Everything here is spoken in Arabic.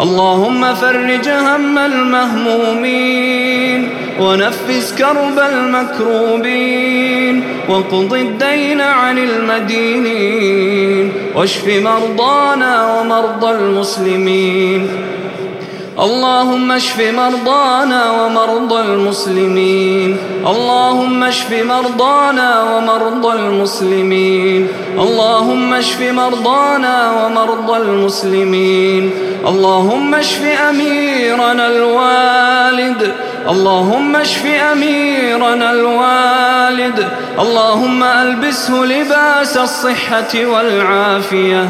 اللهم فرج هم المهمومين ونفس كرب المكروبين وقض الدين عن المدينين واشف مرضانا ومرضى المسلمين اللهم اشف مرضانا ومرضى المسلمين اللهم اشف مرضانا ومرضى المسلمين اللهم اشف مرضانا ومرضى المسلمين. اللهم اشف أميرنا الوالد. اللهم اشف أميرنا الوالد. اللهم ألبسه لباس الصحة والعافية.